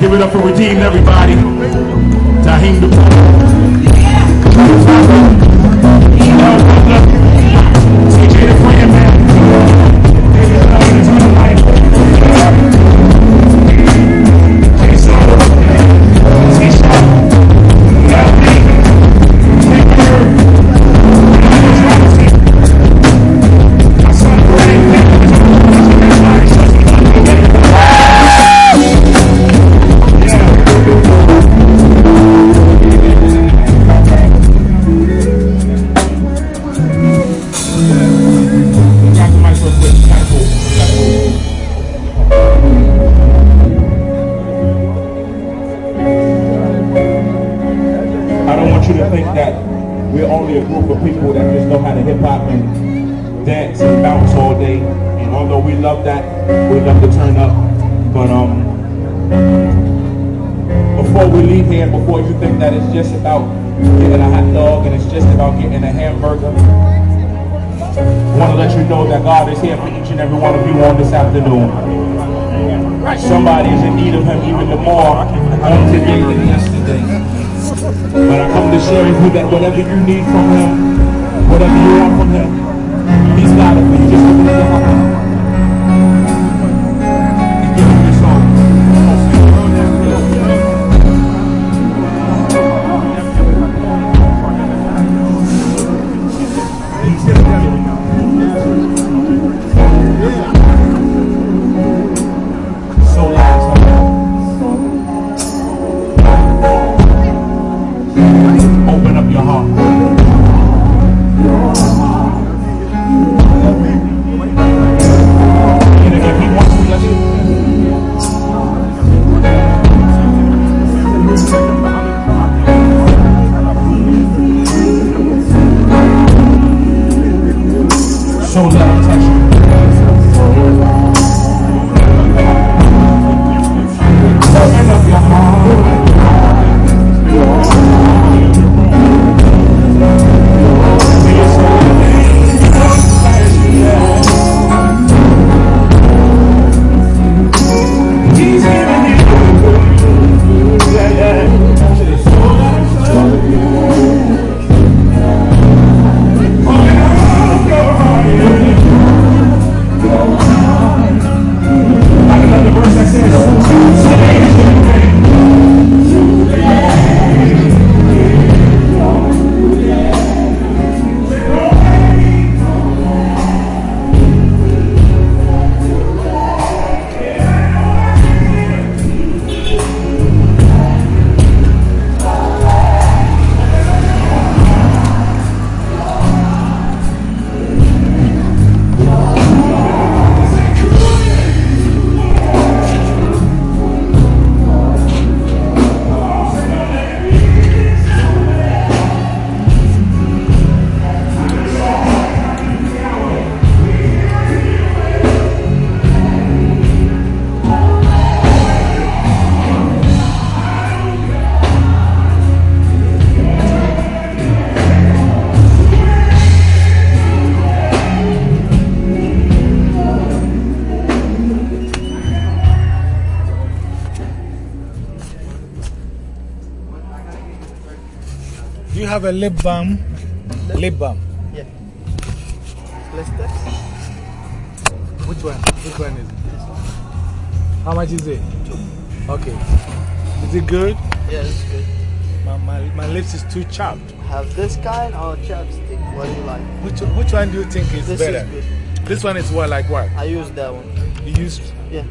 Give it up for Redeemed, everybody. Tahim the TJ a group of people that just know how to hip hop and dance and bounce all day. And although we love that, we love to turn up. But um, before we leave here, before you think that it's just about getting a hot dog and it's just about getting a hamburger, I want to let you know that God is here for each and every one of you on this afternoon. Somebody is in need of Him even the more on today than yesterday. But I come to share with you that whatever you need from Him, whatever you want from Him, He's got it for you. Just so have a lip balm? Lip balm. Yeah. Leicester? Which one? Which one is it? This one. How much is it? Two. Okay. Is it good? Yeah, it's good. My, my, my lips is too chapped. Have this kind or chapstick? What do you like? Which, which one do you think is This better? is good. This one is what, like what? I use that one. You use Yeah.